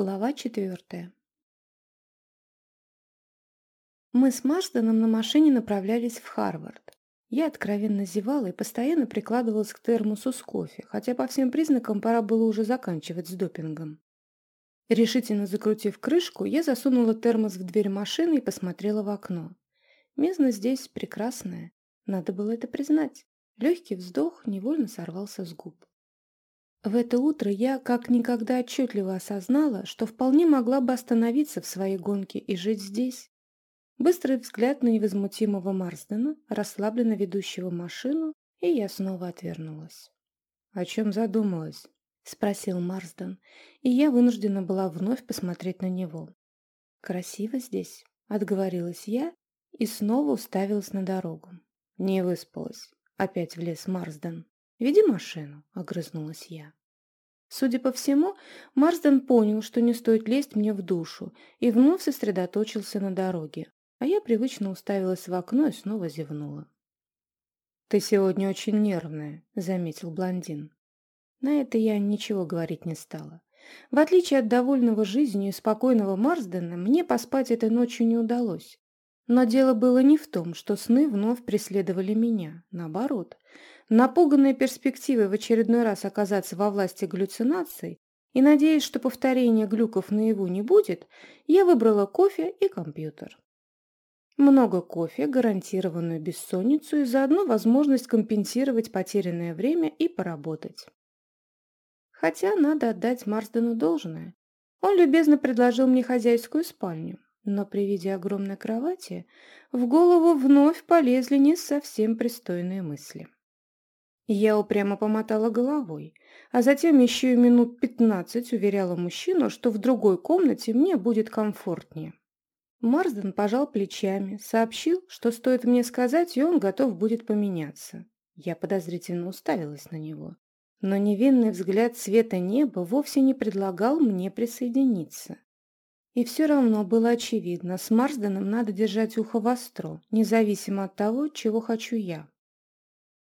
Глава четвертая. Мы с Марсденом на машине направлялись в Харвард. Я откровенно зевала и постоянно прикладывалась к термосу с кофе, хотя по всем признакам пора было уже заканчивать с допингом. Решительно закрутив крышку, я засунула термос в дверь машины и посмотрела в окно. Местность здесь прекрасная, надо было это признать. Легкий вздох невольно сорвался с губ. В это утро я как никогда отчетливо осознала, что вполне могла бы остановиться в своей гонке и жить здесь. Быстрый взгляд на невозмутимого Марсдена, расслабленно ведущего машину, и я снова отвернулась. «О чем задумалась?» — спросил Марсден, и я вынуждена была вновь посмотреть на него. «Красиво здесь», — отговорилась я и снова уставилась на дорогу. Не выспалась. Опять влез Марсден. «Веди машину», — огрызнулась я. Судя по всему, Марсден понял, что не стоит лезть мне в душу, и вновь сосредоточился на дороге, а я привычно уставилась в окно и снова зевнула. «Ты сегодня очень нервная», — заметил блондин. На это я ничего говорить не стала. В отличие от довольного жизнью и спокойного Марсдена, мне поспать этой ночью не удалось. Но дело было не в том, что сны вновь преследовали меня. Наоборот, Напуганная перспективой в очередной раз оказаться во власти галлюцинаций и надеясь, что повторения глюков наяву не будет, я выбрала кофе и компьютер. Много кофе, гарантированную бессонницу и заодно возможность компенсировать потерянное время и поработать. Хотя надо отдать Марсдену должное. Он любезно предложил мне хозяйскую спальню, но при виде огромной кровати в голову вновь полезли не совсем пристойные мысли. Я упрямо помотала головой, а затем еще и минут пятнадцать уверяла мужчину, что в другой комнате мне будет комфортнее. Марсден пожал плечами, сообщил, что стоит мне сказать, и он готов будет поменяться. Я подозрительно уставилась на него. Но невинный взгляд света неба вовсе не предлагал мне присоединиться. И все равно было очевидно, с Марсденом надо держать ухо востро, независимо от того, чего хочу я.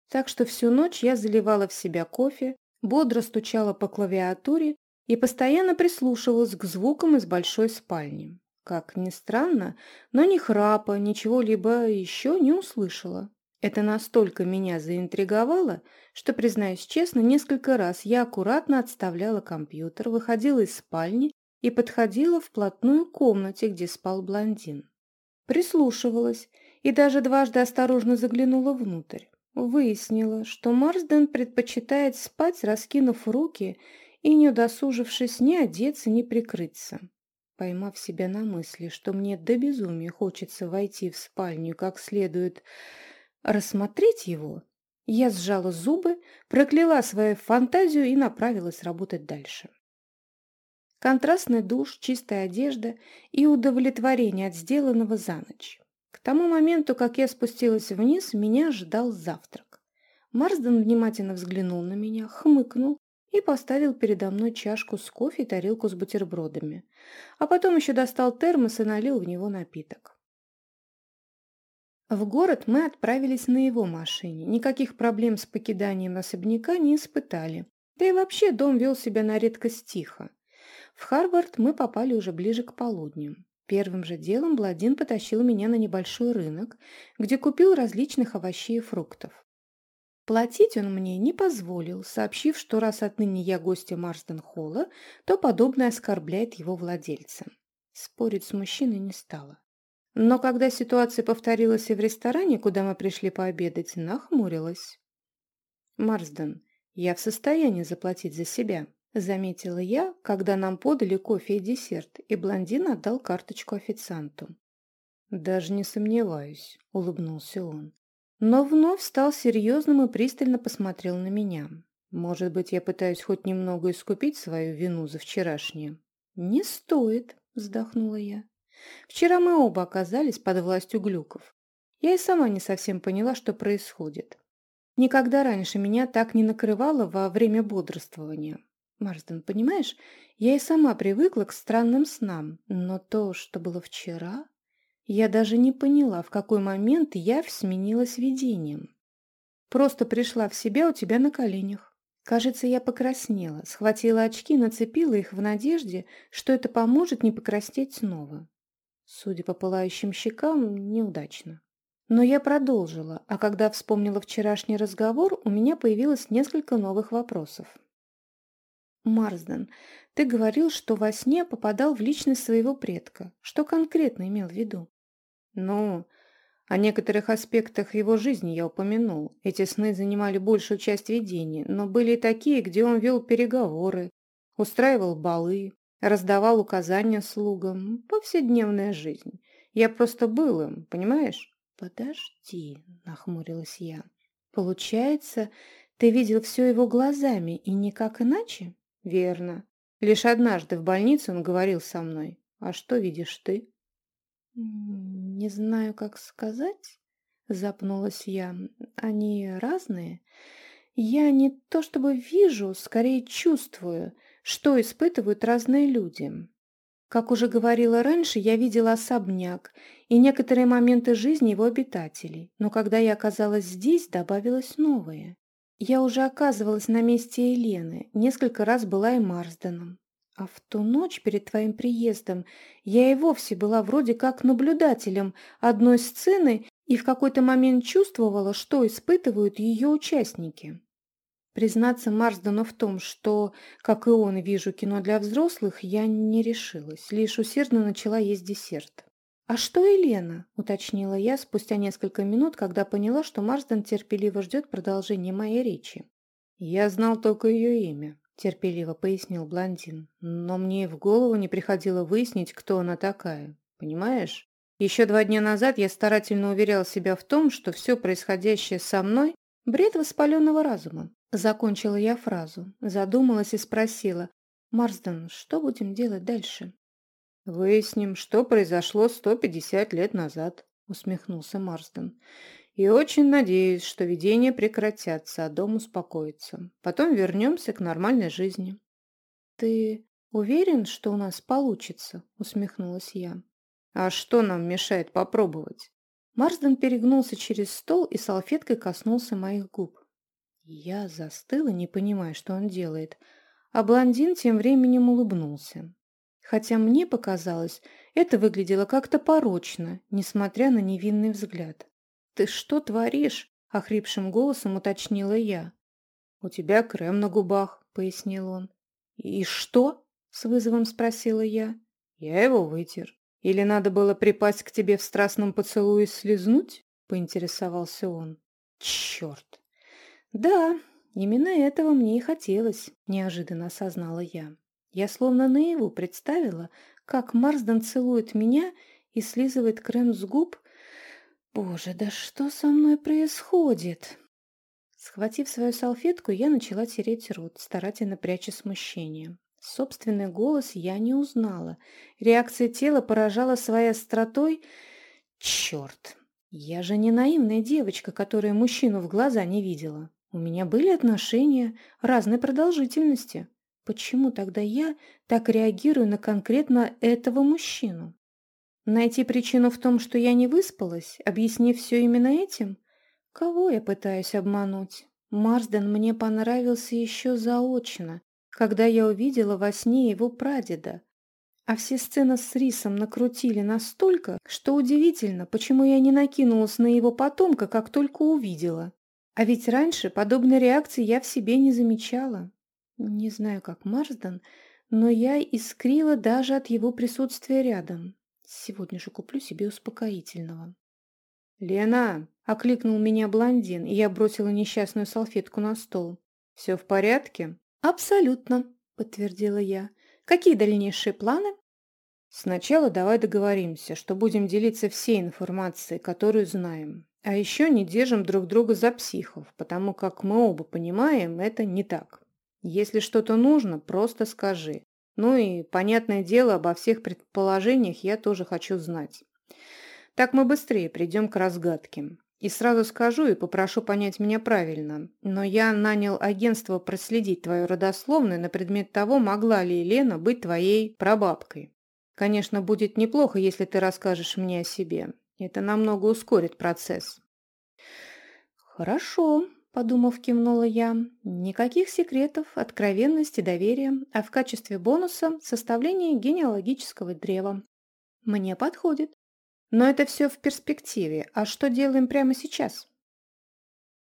Так что всю ночь я заливала в себя кофе, бодро стучала по клавиатуре и постоянно прислушивалась к звукам из большой спальни. Как ни странно, но ни храпа, ничего либо еще не услышала. Это настолько меня заинтриговало, что, признаюсь честно, несколько раз я аккуратно отставляла компьютер, выходила из спальни и подходила вплотную к комнате, где спал блондин. Прислушивалась и даже дважды осторожно заглянула внутрь. Выяснила, что Марсден предпочитает спать, раскинув руки и не удосужившись ни одеться, ни прикрыться. Поймав себя на мысли, что мне до безумия хочется войти в спальню как следует рассмотреть его, я сжала зубы, прокляла свою фантазию и направилась работать дальше. Контрастный душ, чистая одежда и удовлетворение от сделанного за ночь. К тому моменту, как я спустилась вниз, меня ждал завтрак. Марсден внимательно взглянул на меня, хмыкнул и поставил передо мной чашку с кофе и тарелку с бутербродами. А потом еще достал термос и налил в него напиток. В город мы отправились на его машине. Никаких проблем с покиданием особняка не испытали. Да и вообще дом вел себя на редкость тихо. В Харвард мы попали уже ближе к полудню. Первым же делом Бладин потащил меня на небольшой рынок, где купил различных овощей и фруктов. Платить он мне не позволил, сообщив, что раз отныне я гостья Марсден-Холла, то подобное оскорбляет его владельца. Спорить с мужчиной не стало. Но когда ситуация повторилась и в ресторане, куда мы пришли пообедать, нахмурилась. «Марсден, я в состоянии заплатить за себя», Заметила я, когда нам подали кофе и десерт, и блондин отдал карточку официанту. «Даже не сомневаюсь», — улыбнулся он. Но вновь стал серьезным и пристально посмотрел на меня. «Может быть, я пытаюсь хоть немного искупить свою вину за вчерашнее?» «Не стоит», — вздохнула я. «Вчера мы оба оказались под властью глюков. Я и сама не совсем поняла, что происходит. Никогда раньше меня так не накрывало во время бодрствования. Марсден, понимаешь, я и сама привыкла к странным снам, но то, что было вчера, я даже не поняла, в какой момент я сменилась видением. Просто пришла в себя у тебя на коленях. Кажется, я покраснела, схватила очки, нацепила их в надежде, что это поможет не покраснеть снова. Судя по пылающим щекам, неудачно. Но я продолжила, а когда вспомнила вчерашний разговор, у меня появилось несколько новых вопросов. «Марсден, ты говорил, что во сне попадал в личность своего предка. Что конкретно имел в виду?» «Ну, о некоторых аспектах его жизни я упомянул. Эти сны занимали большую часть видения, но были и такие, где он вел переговоры, устраивал балы, раздавал указания слугам. Повседневная жизнь. Я просто был им, понимаешь? «Подожди», — нахмурилась я. «Получается, ты видел все его глазами и никак иначе?» «Верно. Лишь однажды в больнице он говорил со мной. А что видишь ты?» «Не знаю, как сказать», — запнулась я. «Они разные. Я не то чтобы вижу, скорее чувствую, что испытывают разные люди. Как уже говорила раньше, я видела особняк и некоторые моменты жизни его обитателей, но когда я оказалась здесь, добавилось новое. Я уже оказывалась на месте Елены, несколько раз была и Марсденом. А в ту ночь перед твоим приездом я и вовсе была вроде как наблюдателем одной сцены и в какой-то момент чувствовала, что испытывают ее участники. Признаться Марсдену в том, что, как и он, вижу кино для взрослых, я не решилась, лишь усердно начала есть десерт. «А что Елена?» – уточнила я спустя несколько минут, когда поняла, что Марсден терпеливо ждет продолжения моей речи. «Я знал только ее имя», – терпеливо пояснил блондин. «Но мне в голову не приходило выяснить, кто она такая. Понимаешь? Еще два дня назад я старательно уверял себя в том, что все происходящее со мной – бред воспаленного разума. Закончила я фразу, задумалась и спросила. «Марсден, что будем делать дальше?» «Выясним, что произошло 150 лет назад», – усмехнулся Марсден. И очень надеюсь, что видения прекратятся, а дом успокоится. Потом вернемся к нормальной жизни. Ты уверен, что у нас получится? Усмехнулась я. А что нам мешает попробовать? Марсден перегнулся через стол и салфеткой коснулся моих губ. Я застыла, не понимая, что он делает, а блондин тем временем улыбнулся. Хотя мне показалось, это выглядело как-то порочно, несмотря на невинный взгляд. «Ты что творишь?» – охрипшим голосом уточнила я. «У тебя крем на губах», – пояснил он. «И что?» – с вызовом спросила я. «Я его вытер. Или надо было припасть к тебе в страстном поцелуе слезнуть?» – поинтересовался он. «Черт!» «Да, именно этого мне и хотелось», – неожиданно осознала я. Я словно наяву представила, как Марсден целует меня и слизывает крем с губ, Боже, да что со мной происходит? Схватив свою салфетку, я начала тереть рот, старательно пряча смущение. Собственный голос я не узнала. Реакция тела поражала своей остротой. Черт! Я же не наивная девочка, которая мужчину в глаза не видела. У меня были отношения разной продолжительности. Почему тогда я так реагирую на конкретно этого мужчину? Найти причину в том, что я не выспалась, объяснив все именно этим? Кого я пытаюсь обмануть? Марсден мне понравился еще заочно, когда я увидела во сне его прадеда. А все сцены с Рисом накрутили настолько, что удивительно, почему я не накинулась на его потомка, как только увидела. А ведь раньше подобной реакции я в себе не замечала. Не знаю, как Марсден, но я искрила даже от его присутствия рядом. Сегодня же куплю себе успокоительного. «Лена!» — окликнул меня блондин, и я бросила несчастную салфетку на стол. «Все в порядке?» «Абсолютно», — подтвердила я. «Какие дальнейшие планы?» «Сначала давай договоримся, что будем делиться всей информацией, которую знаем. А еще не держим друг друга за психов, потому как мы оба понимаем, это не так. Если что-то нужно, просто скажи. Ну и, понятное дело, обо всех предположениях я тоже хочу знать. Так мы быстрее придем к разгадке. И сразу скажу и попрошу понять меня правильно, но я нанял агентство проследить твою родословную на предмет того, могла ли Елена быть твоей прабабкой. Конечно, будет неплохо, если ты расскажешь мне о себе. Это намного ускорит процесс. Хорошо, подумав, кивнула я. Никаких секретов, откровенности, доверия, а в качестве бонуса составление генеалогического древа. Мне подходит. Но это все в перспективе. А что делаем прямо сейчас?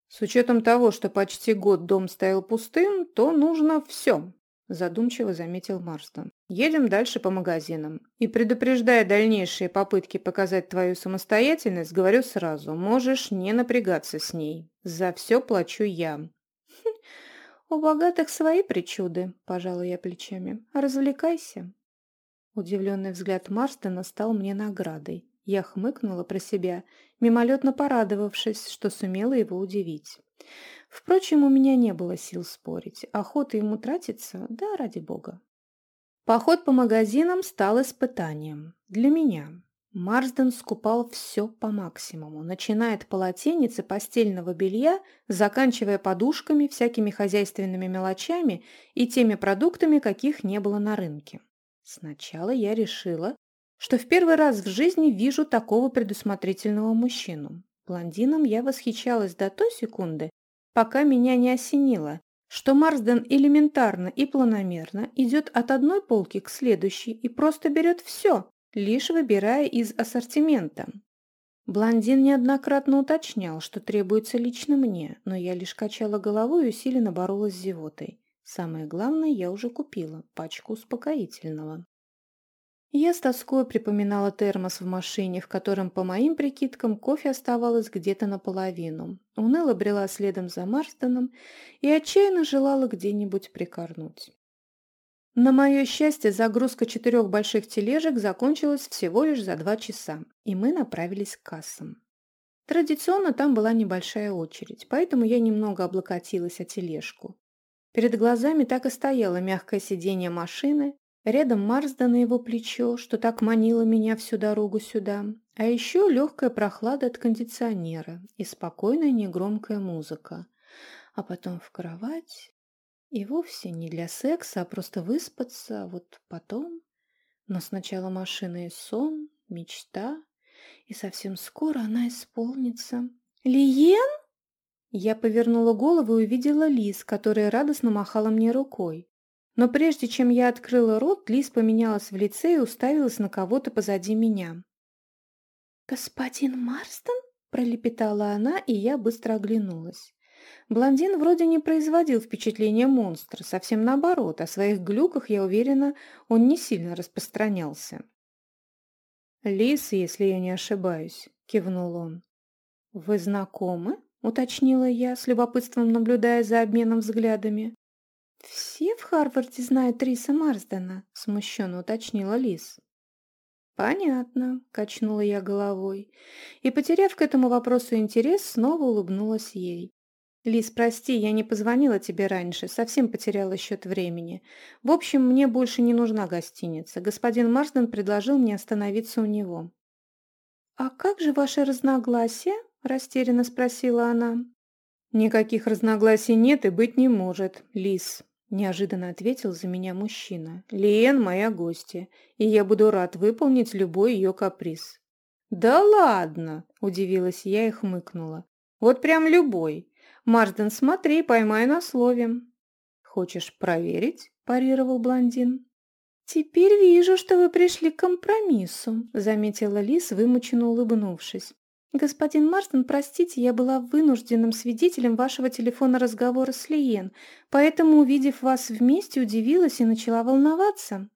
С учетом того, что почти год дом стоял пустым, то нужно все, задумчиво заметил Марстон. Едем дальше по магазинам. И предупреждая дальнейшие попытки показать твою самостоятельность, говорю сразу, можешь не напрягаться с ней. За все плачу я. «У богатых свои причуды», – пожала я плечами. «Развлекайся». Удивленный взгляд Марстона стал мне наградой. Я хмыкнула про себя, мимолетно порадовавшись, что сумела его удивить. Впрочем, у меня не было сил спорить. Охота ему тратиться, да ради бога. Поход по магазинам стал испытанием. Для меня. Марсден скупал все по максимуму, начиная от полотенец и постельного белья, заканчивая подушками, всякими хозяйственными мелочами и теми продуктами, каких не было на рынке. Сначала я решила, что в первый раз в жизни вижу такого предусмотрительного мужчину. Блондином я восхищалась до той секунды, пока меня не осенило, что Марсден элементарно и планомерно идет от одной полки к следующей и просто берет все, лишь выбирая из ассортимента. Блондин неоднократно уточнял, что требуется лично мне, но я лишь качала головой и усиленно боролась с зевотой. Самое главное я уже купила – пачку успокоительного. Я с тоской припоминала термос в машине, в котором, по моим прикидкам, кофе оставалось где-то наполовину. Уныло брела следом за Марстоном и отчаянно желала где-нибудь прикорнуть. На мое счастье, загрузка четырех больших тележек закончилась всего лишь за два часа, и мы направились к кассам. Традиционно там была небольшая очередь, поэтому я немного облокотилась о тележку. Перед глазами так и стояло мягкое сиденье машины, рядом Марсда на его плечо, что так манило меня всю дорогу сюда, а еще легкая прохлада от кондиционера и спокойная негромкая музыка. А потом в кровать и вовсе не для секса, а просто выспаться, вот потом... Но сначала машина и сон, мечта, и совсем скоро она исполнится. «Лиен?» Я повернула голову и увидела Лиз, которая радостно махала мне рукой. Но прежде чем я открыла рот, Лиз поменялась в лице и уставилась на кого-то позади меня. «Господин Марстон?» – пролепетала она, и я быстро оглянулась. Блондин вроде не производил впечатления монстра, совсем наоборот, о своих глюках, я уверена, он не сильно распространялся. «Лис, если я не ошибаюсь», — кивнул он. «Вы знакомы?» — уточнила я, с любопытством наблюдая за обменом взглядами. «Все в Харварде знают Риса Марсдена», — смущенно уточнила Лис. «Понятно», — качнула я головой, и, потеряв к этому вопросу интерес, снова улыбнулась ей. «Лиз, прости, я не позвонила тебе раньше, совсем потеряла счет времени. В общем, мне больше не нужна гостиница. Господин Марсден предложил мне остановиться у него». «А как же ваши разногласия?» – растерянно спросила она. «Никаких разногласий нет и быть не может, Лиз», – неожиданно ответил за меня мужчина. «Лиен – моя гостья, и я буду рад выполнить любой ее каприз». «Да ладно!» – удивилась я и хмыкнула. «Вот прям любой. Марсден, смотри, поймай на слове». «Хочешь проверить?» – парировал блондин. «Теперь вижу, что вы пришли к компромиссу», – заметила Лис, вымученно улыбнувшись. «Господин Марстон, простите, я была вынужденным свидетелем вашего телефонного разговора с Лиен, поэтому, увидев вас вместе, удивилась и начала волноваться».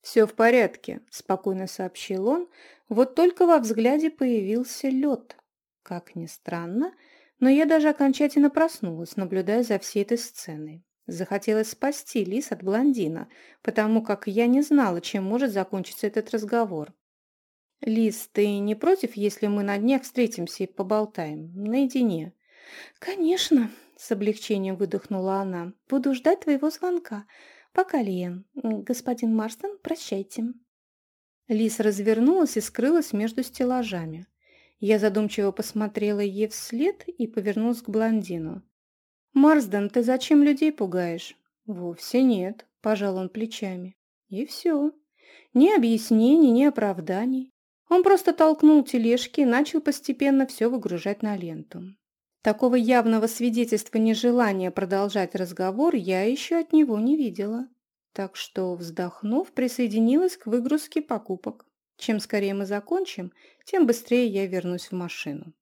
«Все в порядке», – спокойно сообщил он, вот только во взгляде появился лед. Как ни странно, – но я даже окончательно проснулась, наблюдая за всей этой сценой. Захотелось спасти Лис от блондина, потому как я не знала, чем может закончиться этот разговор. «Лис, ты не против, если мы на днях встретимся и поболтаем? Наедине?» «Конечно», — с облегчением выдохнула она. «Буду ждать твоего звонка. Пока, Лиен. Господин Марстон, прощайте». Лис развернулась и скрылась между стеллажами. Я задумчиво посмотрела ей вслед и повернулась к блондину. «Марсден, ты зачем людей пугаешь?» «Вовсе нет», – пожал он плечами. И все. Ни объяснений, ни оправданий. Он просто толкнул тележки и начал постепенно все выгружать на ленту. Такого явного свидетельства нежелания продолжать разговор я еще от него не видела. Так что, вздохнув, присоединилась к выгрузке покупок. Чем скорее мы закончим, тем быстрее я вернусь в машину.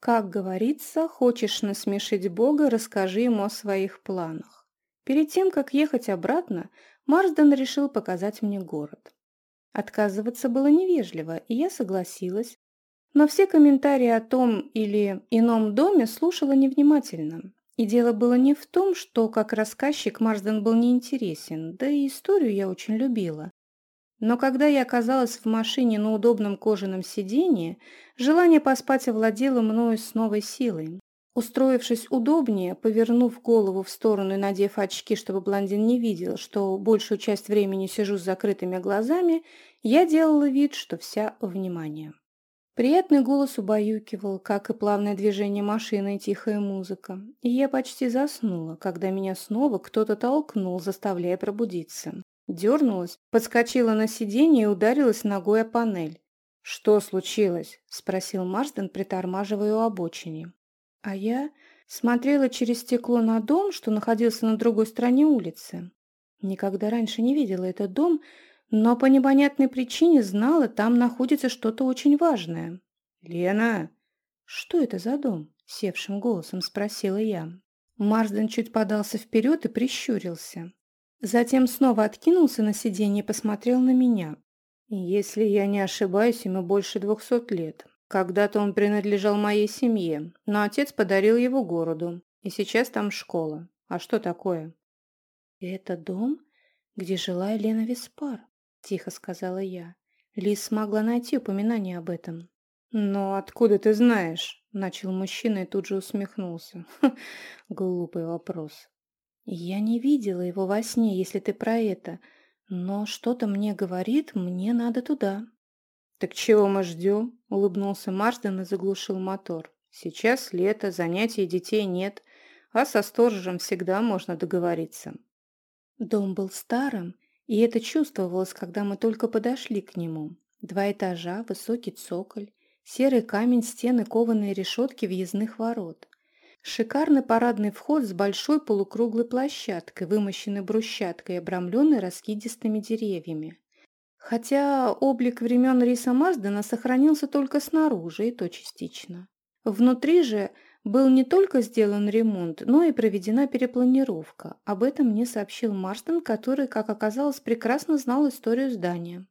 Как говорится, хочешь насмешить Бога, расскажи ему о своих планах. Перед тем, как ехать обратно, Марсден решил показать мне город. Отказываться было невежливо, и я согласилась, но все комментарии о том или ином доме слушала невнимательно. И дело было не в том, что как рассказчик Марсден был неинтересен, да и историю я очень любила. Но когда я оказалась в машине на удобном кожаном сиденье, желание поспать овладело мною с новой силой. Устроившись удобнее, повернув голову в сторону и надев очки, чтобы блондин не видел, что большую часть времени сижу с закрытыми глазами, я делала вид, что вся внимание. Приятный голос убаюкивал, как и плавное движение машины и тихая музыка. И я почти заснула, когда меня снова кто-то толкнул, заставляя пробудиться. Дернулась, подскочила на сиденье и ударилась ногой о панель. «Что случилось?» – спросил Марсден, притормаживая у обочине. А я смотрела через стекло на дом, что находился на другой стороне улицы. Никогда раньше не видела этот дом, но по непонятной причине знала, там находится что-то очень важное. «Лена!» «Что это за дом?» — севшим голосом спросила я. Марсден чуть подался вперед и прищурился. Затем снова откинулся на сиденье и посмотрел на меня. «Если я не ошибаюсь, ему больше двухсот лет. Когда-то он принадлежал моей семье, но отец подарил его городу, и сейчас там школа. А что такое?» «Это дом, где жила Елена Виспар», — тихо сказала я. Лис смогла найти упоминание об этом. «Но откуда ты знаешь?» — начал мужчина и тут же усмехнулся. Глупый вопрос. «Я не видела его во сне, если ты про это, но что-то мне говорит, мне надо туда». «Так чего мы ждем?» — улыбнулся Марсден и заглушил мотор. «Сейчас лето, занятий детей нет, а со сторожем всегда можно договориться». Дом был старым, и это чувствовалось, когда мы только подошли к нему. Два этажа, высокий цоколь, серый камень, стены, кованые решетки въездных ворот. Шикарный парадный вход с большой полукруглой площадкой, вымощенной брусчаткой и обрамленной раскидистыми деревьями. Хотя облик времен Риса Маздена сохранился только снаружи, и то частично. Внутри же был не только сделан ремонт, но и проведена перепланировка. Об этом мне сообщил Марстон, который, как оказалось, прекрасно знал историю здания.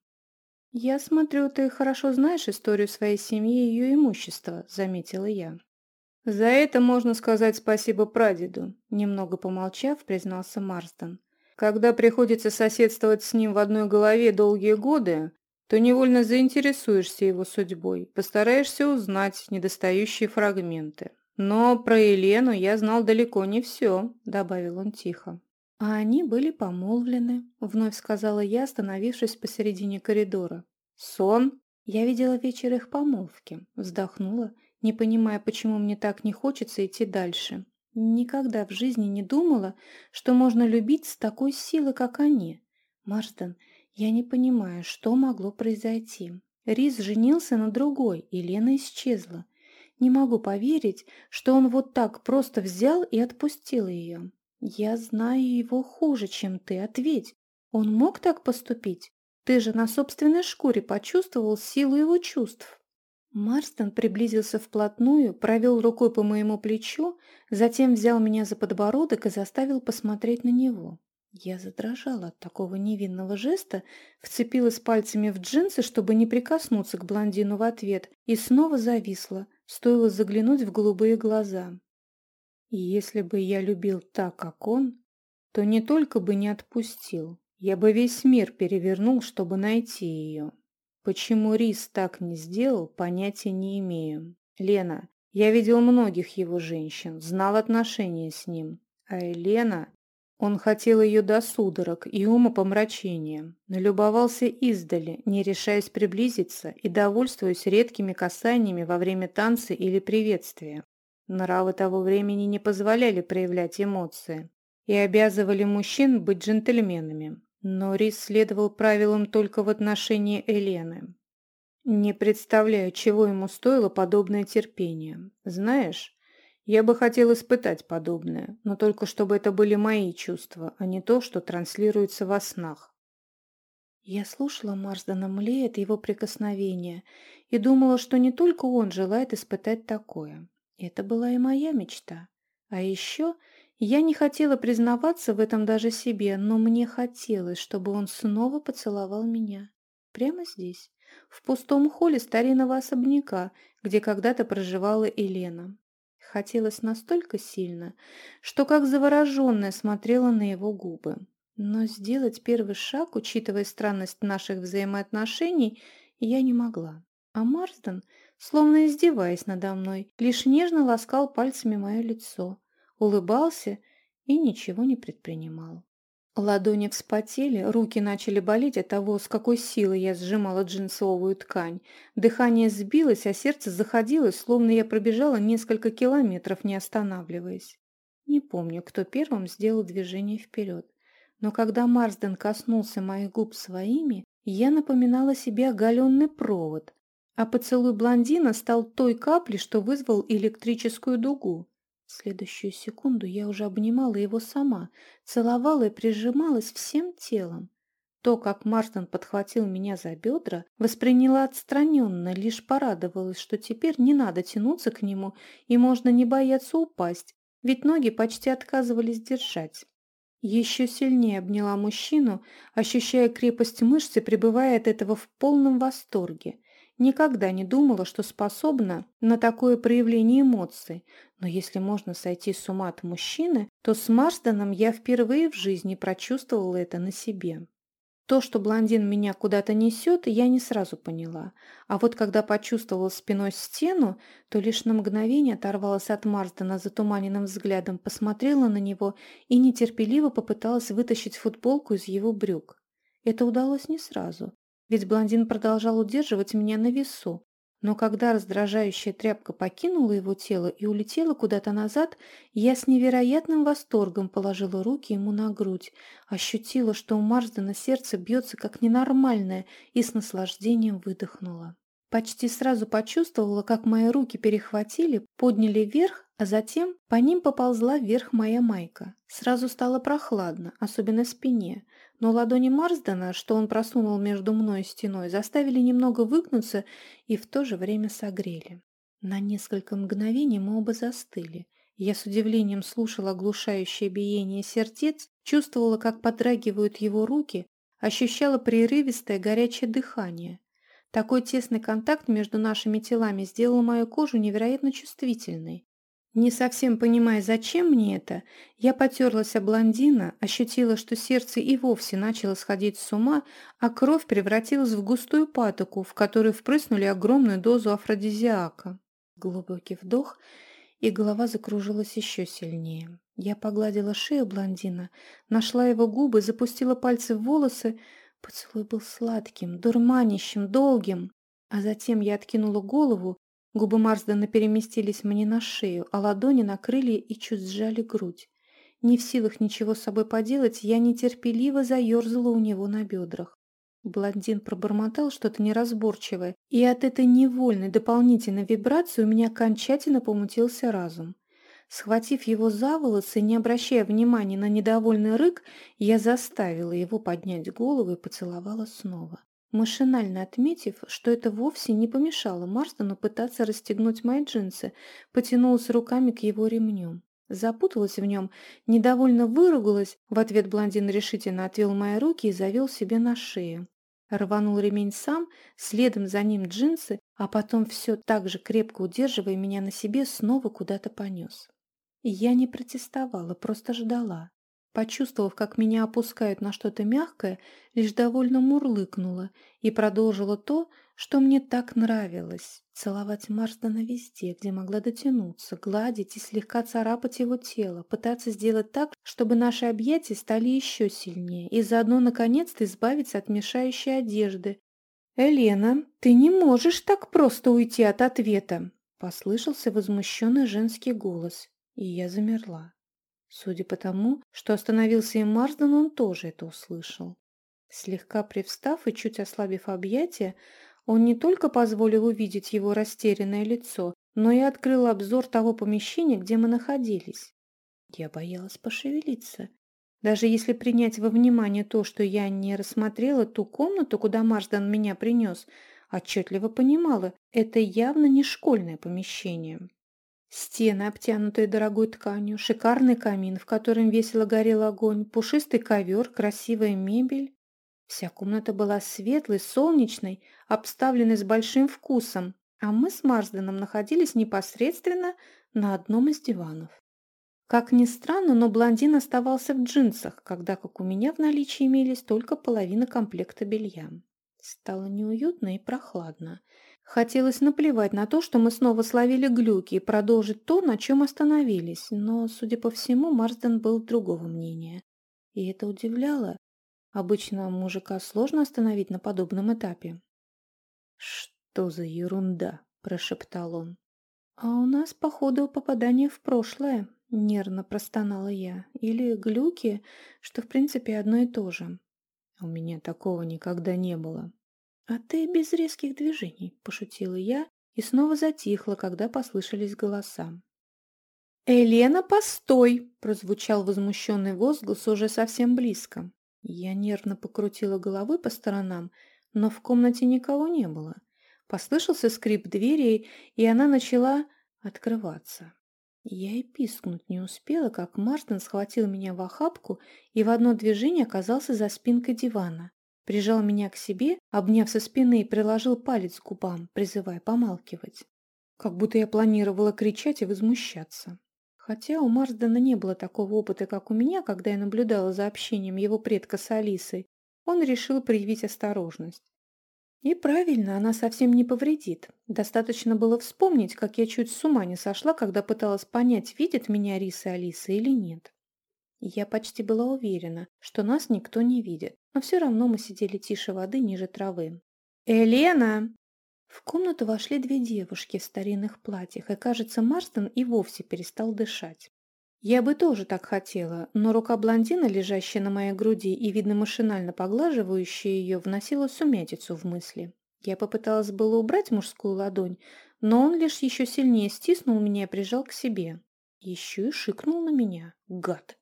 «Я смотрю, ты хорошо знаешь историю своей семьи и ее имущества», — заметила я. «За это можно сказать спасибо прадеду», — немного помолчав, признался Марстон. «Когда приходится соседствовать с ним в одной голове долгие годы, то невольно заинтересуешься его судьбой, постараешься узнать недостающие фрагменты. «Но про Елену я знал далеко не все», — добавил он тихо. «А они были помолвлены», — вновь сказала я, остановившись посередине коридора. «Сон?» Я видела вечер их помолвки, вздохнула, не понимая, почему мне так не хочется идти дальше. Никогда в жизни не думала, что можно любить с такой силой, как они. Марстон, я не понимаю, что могло произойти. Рис женился на другой, и Лена исчезла. Не могу поверить, что он вот так просто взял и отпустил ее. Я знаю его хуже, чем ты, ответь. Он мог так поступить? Ты же на собственной шкуре почувствовал силу его чувств. Марстон приблизился вплотную, провел рукой по моему плечу, затем взял меня за подбородок и заставил посмотреть на него. Я задрожала от такого невинного жеста, вцепилась пальцами в джинсы, чтобы не прикоснуться к блондину в ответ, и снова зависла, стоило заглянуть в голубые глаза. И если бы я любил так, как он, то не только бы не отпустил, я бы весь мир перевернул, чтобы найти ее. Почему Рис так не сделал, понятия не имею. Лена, я видел многих его женщин, знал отношения с ним. А Елена... Он хотел ее до судорог и умопомрачения, налюбовался издали, не решаясь приблизиться и довольствуясь редкими касаниями во время танца или приветствия. Нравы того времени не позволяли проявлять эмоции и обязывали мужчин быть джентльменами, но Рис следовал правилам только в отношении Элены. Не представляю, чего ему стоило подобное терпение. Знаешь, я бы хотел испытать подобное, но только чтобы это были мои чувства, а не то, что транслируется во снах. Я слушала Марсдена Мле от его прикосновения и думала, что не только он желает испытать такое. Это была и моя мечта. А еще я не хотела признаваться в этом даже себе, но мне хотелось, чтобы он снова поцеловал меня. Прямо здесь, в пустом холле старинного особняка, где когда-то проживала Елена. Хотелось настолько сильно, что как завороженная смотрела на его губы. Но сделать первый шаг, учитывая странность наших взаимоотношений, я не могла. А Марсден, словно издеваясь надо мной, лишь нежно ласкал пальцами мое лицо, улыбался и ничего не предпринимал. Ладони вспотели, руки начали болеть от того, с какой силой я сжимала джинсовую ткань. Дыхание сбилось, а сердце заходилось, словно я пробежала несколько километров, не останавливаясь. Не помню, кто первым сделал движение вперед. Но когда Марсден коснулся моих губ своими, я напоминала себе оголенный провод, а поцелуй блондина стал той каплей, что вызвал электрическую дугу. В следующую секунду я уже обнимала его сама, целовала и прижималась всем телом. То, как Марстон подхватил меня за бедра, восприняла отстраненно, лишь порадовалась, что теперь не надо тянуться к нему и можно не бояться упасть, ведь ноги почти отказывались держать. Еще сильнее обняла мужчину, ощущая крепость мышц и пребывая от этого в полном восторге. Никогда не думала, что способна на такое проявление эмоций, но если можно сойти с ума от мужчины, то с Марсденом я впервые в жизни прочувствовала это на себе. То, что блондин меня куда-то несет, я не сразу поняла. А вот когда почувствовала спиной стену, то лишь на мгновение оторвалась от Марсдена затуманенным взглядом, посмотрела на него и нетерпеливо попыталась вытащить футболку из его брюк. Это удалось не сразу. Ведь блондин продолжал удерживать меня на весу. Но когда раздражающая тряпка покинула его тело и улетела куда-то назад, я с невероятным восторгом положила руки ему на грудь, ощутила, что у Марсдена сердце бьется как ненормальное и с наслаждением выдохнула. Почти сразу почувствовала, как мои руки перехватили, подняли вверх, а затем по ним поползла вверх моя майка. Сразу стало прохладно, особенно спине но ладони Марсдена, что он просунул между мной и стеной, заставили немного выгнуться и в то же время согрели. На несколько мгновений мы оба застыли. Я с удивлением слушала оглушающее биение сердец, чувствовала, как подрагивают его руки, ощущала прерывистое горячее дыхание. Такой тесный контакт между нашими телами сделал мою кожу невероятно чувствительной. Не совсем понимая, зачем мне это, я потерлась о блондина, ощутила, что сердце и вовсе начало сходить с ума, а кровь превратилась в густую патоку, в которую впрыснули огромную дозу афродизиака. Глубокий вдох, и голова закружилась еще сильнее. Я погладила шею блондина, нашла его губы, запустила пальцы в волосы. Поцелуй был сладким, дурманящим, долгим. А затем я откинула голову Губы Марсдена переместились мне на шею, а ладони накрыли и чуть сжали грудь. Не в силах ничего с собой поделать, я нетерпеливо заерзала у него на бедрах. Блондин пробормотал что-то неразборчивое, и от этой невольной дополнительной вибрации у меня окончательно помутился разум. Схватив его за волосы, не обращая внимания на недовольный рык, я заставила его поднять голову и поцеловала снова машинально отметив, что это вовсе не помешало Марстону пытаться расстегнуть мои джинсы, потянулась руками к его ремню. Запуталась в нем, недовольно выругалась, в ответ блондин решительно отвел мои руки и завел себе на шею. Рванул ремень сам, следом за ним джинсы, а потом все так же крепко удерживая меня на себе, снова куда-то понес. Я не протестовала, просто ждала. Почувствовав, как меня опускают на что-то мягкое, лишь довольно мурлыкнула и продолжила то, что мне так нравилось – целовать Марсдена везде, где могла дотянуться, гладить и слегка царапать его тело, пытаться сделать так, чтобы наши объятия стали еще сильнее и заодно наконец-то избавиться от мешающей одежды. «Елена, ты не можешь так просто уйти от ответа!» – послышался возмущенный женский голос, и я замерла. Судя по тому, что остановился и Марсден, он тоже это услышал. Слегка привстав и чуть ослабив объятия, Он не только позволил увидеть его растерянное лицо, но и открыл обзор того помещения, где мы находились. Я боялась пошевелиться. Даже если принять во внимание то, что я не рассмотрела ту комнату, куда Марсден меня принес, отчетливо понимала, это явно не школьное помещение. Стены, обтянутые дорогой тканью, шикарный камин, в котором весело горел огонь, пушистый ковер, красивая мебель. Вся комната была светлой, солнечной, обставленной с большим вкусом, а мы с Марсденом находились непосредственно на одном из диванов. Как ни странно, но блондин оставался в джинсах, когда как у меня в наличии имелись только половина комплекта белья. Стало неуютно и прохладно. Хотелось наплевать на то, что мы снова словили глюки и продолжить то, на чем остановились, но, судя по всему, Марсден был другого мнения. И это удивляло. Обычно мужика сложно остановить на подобном этапе. «Что за ерунда?» – прошептал он. «А у нас, походу, попадание в прошлое», – нервно простонала я. «Или глюки, что, в принципе, одно и то же». «У меня такого никогда не было», «А ты без резких движений», – пошутила я и снова затихла, когда послышались голоса. «Елена, постой!» – прозвучал возмущенный возглас уже совсем близко. Я нервно покрутила головой по сторонам, но в комнате никого не было. Послышался скрип двери, и она начала открываться. Я и пискнуть не успела, как Мартин схватил меня в охапку и в одно движение оказался за спинкой дивана. Прижал меня к себе, обняв со спины и приложил палец к губам, призывая помалкивать. Как будто я планировала кричать и возмущаться. Хотя у Марсдена не было такого опыта, как у меня, когда я наблюдала за общением его предка с Алисой, он решил проявить осторожность. И правильно, она совсем не повредит. Достаточно было вспомнить, как я чуть с ума не сошла, когда пыталась понять, видит меня Риса Алиса или нет. Я почти была уверена, что нас никто не видит, но все равно мы сидели тише воды ниже травы. «Елена!» В комнату вошли две девушки в старинных платьях, и, кажется, Марстон и вовсе перестал дышать. Я бы тоже так хотела, но рука блондина, лежащая на моей груди и, видно, машинально поглаживающая ее, вносила сумятицу в мысли. Я попыталась было убрать мужскую ладонь, но он лишь еще сильнее стиснул меня и прижал к себе. Еще и шикнул на меня. Гад!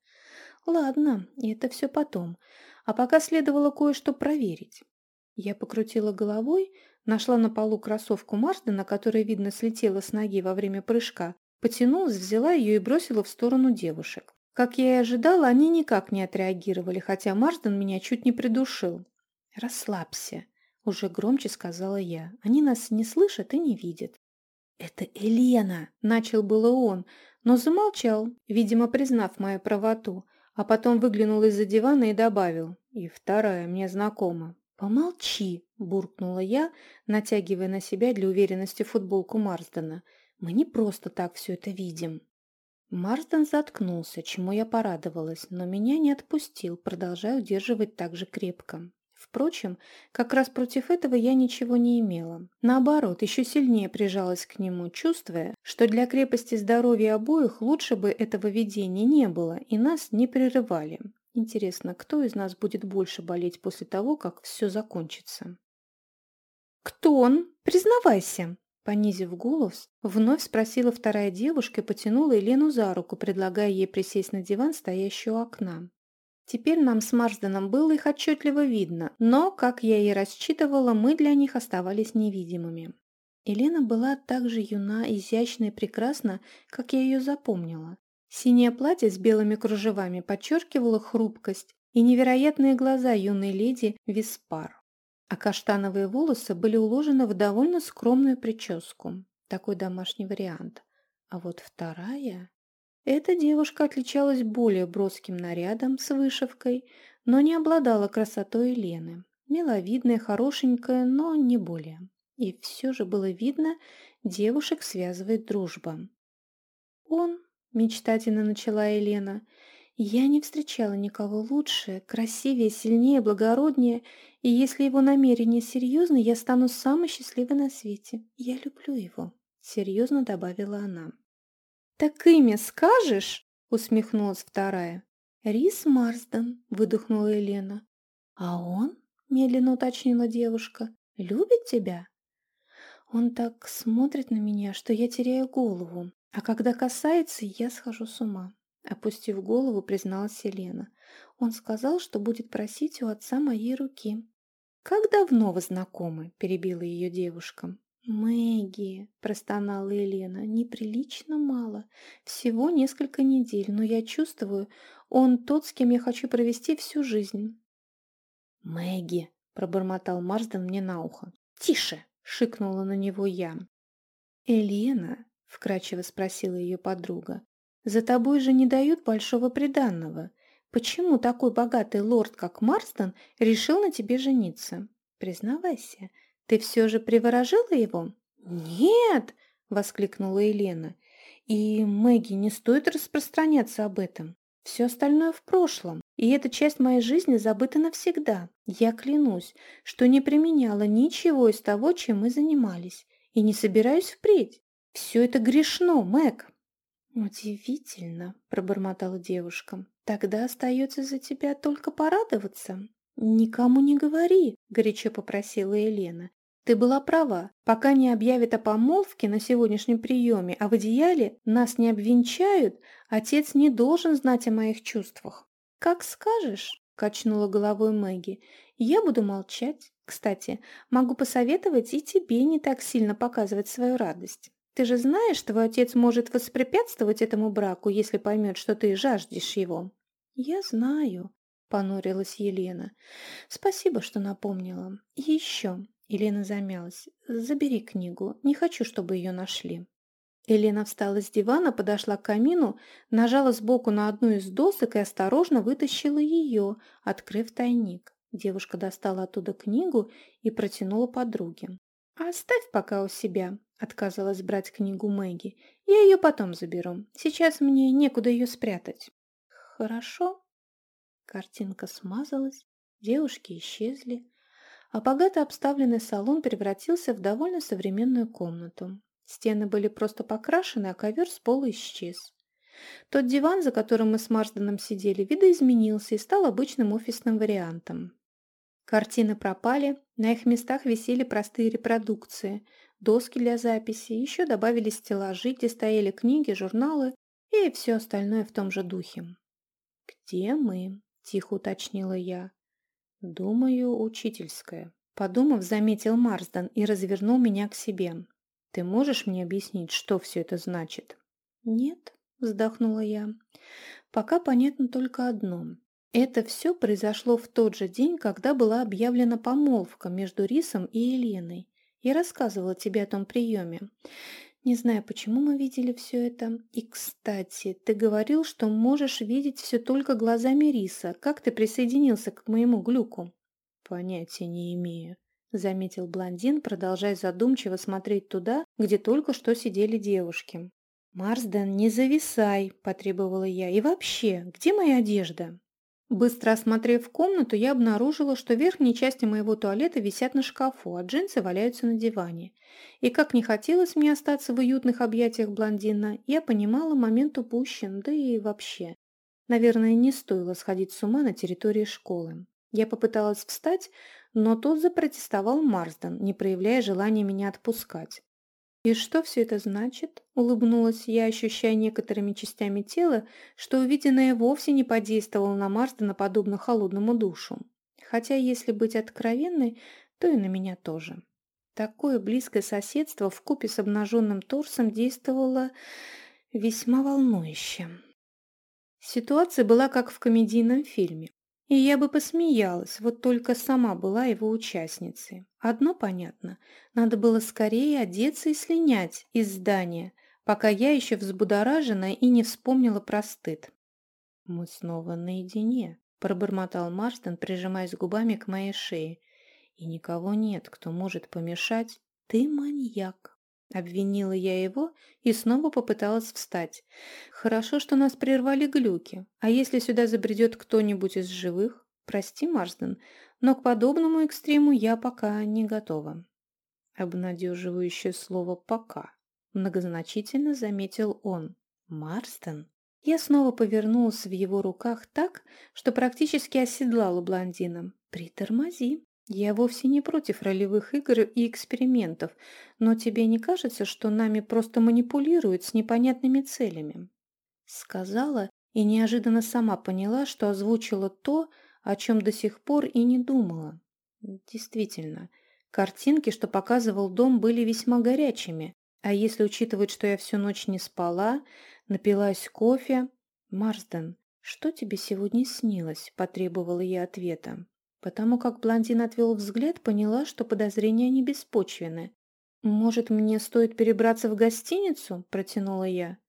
Ладно, это все потом. А пока следовало кое-что проверить. Я покрутила головой, нашла на полу кроссовку Марсдена, которая, видно, слетела с ноги во время прыжка, потянулась, взяла ее и бросила в сторону девушек. Как я и ожидала, они никак не отреагировали, хотя Марсден меня чуть не придушил. «Расслабься», — уже громче сказала я. «Они нас не слышат и не видят». «Это Елена!» — начал было он, но замолчал, видимо, признав мою правоту а потом выглянул из-за дивана и добавил. И вторая мне знакома. «Помолчи!» – буркнула я, натягивая на себя для уверенности футболку Марсдена. «Мы не просто так все это видим». Марсден заткнулся, чему я порадовалась, но меня не отпустил, продолжая удерживать так же крепко. Впрочем, как раз против этого я ничего не имела. Наоборот, еще сильнее прижалась к нему, чувствуя, что для крепости здоровья обоих лучше бы этого видения не было и нас не прерывали. Интересно, кто из нас будет больше болеть после того, как все закончится? «Кто он? Признавайся!» Понизив голос, вновь спросила вторая девушка и потянула Елену за руку, предлагая ей присесть на диван, стоящий у окна. Теперь нам с Марсденом было их отчетливо видно, но, как я и рассчитывала, мы для них оставались невидимыми. Елена была так же юна, изящна и прекрасна, как я ее запомнила. Синее платье с белыми кружевами подчеркивало хрупкость и невероятные глаза юной леди Виспар. А каштановые волосы были уложены в довольно скромную прическу. Такой домашний вариант. А вот вторая... Эта девушка отличалась более броским нарядом с вышивкой, но не обладала красотой Лены. Миловидная, хорошенькая, но не более. И все же было видно, девушек связывает дружба. «Он», — мечтательно начала Елена, — «я не встречала никого лучше, красивее, сильнее, благороднее, и если его намерение серьезны, я стану самой счастливой на свете. Я люблю его», — серьезно добавила она. «Так имя скажешь?» — усмехнулась вторая. «Рис Марсден», — выдохнула Елена. «А он?» — медленно уточнила девушка. «Любит тебя?» Он так смотрит на меня, что я теряю голову. А когда касается, я схожу с ума. Опустив голову, призналась Елена. Он сказал, что будет просить у отца моей руки. «Как давно вы знакомы?» – перебила ее девушка. «Мэгги», – простонала Елена, – «неприлично мало. Всего несколько недель, но я чувствую, он тот, с кем я хочу провести всю жизнь». «Мэгги», – пробормотал Марсден мне на ухо. «Тише!» – шикнула на него я. «Елена», – вкрадчиво спросила ее подруга, – «за тобой же не дают большого приданного. Почему такой богатый лорд, как Марстон, решил на тебе жениться? Признавайся, ты все же приворожила его?» «Нет!» — воскликнула Елена. «И, Мэгги, не стоит распространяться об этом. Все остальное в прошлом, и эта часть моей жизни забыта навсегда. Я клянусь, что не применяла ничего из того, чем мы занимались, и не собираюсь впредь. Все это грешно, Мэг!» «Удивительно», — пробормотала девушка. «Тогда остается за тебя только порадоваться». «Никому не говори», — горячо попросила Елена. «Ты была права. Пока не объявят о помолвке на сегодняшнем приеме, а в идеале нас не обвенчают, отец не должен знать о моих чувствах». «Как скажешь», — качнула головой Мэгги. «Я буду молчать. Кстати, могу посоветовать и тебе не так сильно показывать свою радость. Ты же знаешь, твой отец может воспрепятствовать этому браку, если поймет, что ты жаждешь его». «Я знаю», — понурилась Елена. «Спасибо, что напомнила. И еще...» — Елена замялась. «Забери книгу. Не хочу, чтобы ее нашли». Елена встала с дивана, подошла к камину, нажала сбоку на одну из досок и осторожно вытащила ее, открыв тайник. Девушка достала оттуда книгу и протянула подруге. «Оставь пока у себя», — отказалась брать книгу Мэгги. «Я ее потом заберу. Сейчас мне некуда ее спрятать». «Хорошо». Картинка смазалась, девушки исчезли, а богато обставленный салон превратился в довольно современную комнату. Стены были просто покрашены, а ковер с пола исчез. Тот диван, за которым мы с Марсденом сидели, видоизменился и стал обычным офисным вариантом. Картины пропали, на их местах висели простые репродукции, доски для записи, еще добавились стеллажи, где стояли книги, журналы и все остальное в том же духе. «Где мы?» – тихо уточнила я. «Думаю, учительская». Подумав, заметил Марсден и развернул меня к себе. «Ты можешь мне объяснить, что все это значит?» «Нет», – вздохнула я. «Пока понятно только одно. Это все произошло в тот же день, когда была объявлена помолвка между Рисом и Еленой. Я рассказывала тебе о том приеме. Не знаю, почему мы видели все это. И, кстати, ты говорил, что можешь видеть все только глазами Риса. Как ты присоединился к моему глюку? Понятия не имею, заметил блондин, продолжая задумчиво смотреть туда, где только что сидели девушки. «Марсден, не зависай!» – потребовала я. «И вообще, где моя одежда?» Быстро осмотрев комнату, я обнаружила, что верхние части моего туалета висят на шкафу, а джинсы валяются на диване. И как не хотелось мне остаться в уютных объятиях блондина, я понимала, момент упущен, да и вообще. Наверное, не стоило сходить с ума на территории школы. Я попыталась встать, но тут запротестовал Марсден, не проявляя желания меня отпускать. «И что все это значит?» – улыбнулась я, ощущая некоторыми частями тела, что увиденное вовсе не подействовало на Марсдена подобно холодному душу. Хотя, если быть откровенной, то и на меня тоже. Такое близкое соседство в купе с обнаженным торсом действовало весьма волнующе. Ситуация была как в комедийном фильме. И я бы посмеялась, вот только сама была его участницей. Одно понятно, надо было скорее одеться и слинять из здания, пока я еще взбудоражена и не вспомнила про стыд. «Мы снова наедине», – пробормотал Марстон, прижимаясь губами к моей шее. «И никого нет, кто может помешать. Ты маньяк». Обвинила я его и снова попыталась встать. Хорошо, что нас прервали глюки. А если сюда забредет кто-нибудь из живых? Прости, Марсден, но к подобному экстриму я пока не готова. Обнадеживающее слово «пока». Многозначительно заметил он. Марстон? Я снова повернулась в его руках так, что практически оседлала блондина. «Притормози!» Я вовсе не против ролевых игр и экспериментов, но тебе не кажется, что нами просто манипулируют с непонятными целями?» Сказала и неожиданно сама поняла, что озвучила то, о чем до сих пор и не думала. Действительно, картинки, что показывал дом, были весьма горячими, а если учитывать, что я всю ночь не спала, напилась кофе... «Марсден, что тебе сегодня снилось?» – потребовала я ответа. Потому как блондин отвел взгляд, поняла, что подозрения не беспочвены. «Может, мне стоит перебраться в гостиницу?» – протянула я.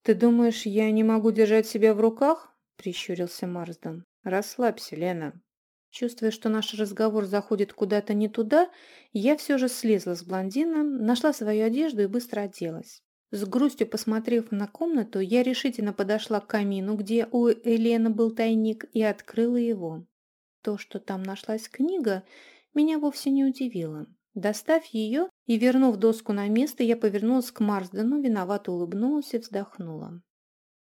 «Ты думаешь, я не могу держать себя в руках?» – прищурился Марсден. «Расслабься, Лена. Чувствуя, что наш разговор заходит куда-то не туда, я все же слезла с блондина, нашла свою одежду и быстро оделась. С грустью посмотрев на комнату, я решительно подошла к камину, где у Елены был тайник, и открыла его. То, что там нашлась книга, меня вовсе не удивило. Достав ее и вернув доску на место, я повернулась к Марсдену, виновато улыбнулась и вздохнула.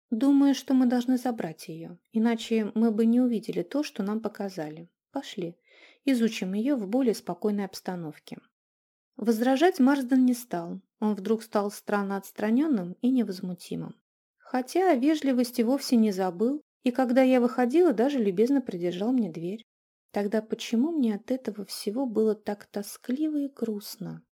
Думаю, что мы должны забрать ее, иначе мы бы не увидели то, что нам показали. Пошли, изучим ее в более спокойной обстановке. Возражать Марсден не стал. Он вдруг стал странно отстраненным и невозмутимым. Хотя о вежливости вовсе не забыл, и когда я выходила, даже любезно придержал мне дверь. Тогда почему мне от этого всего было так тоскливо и грустно?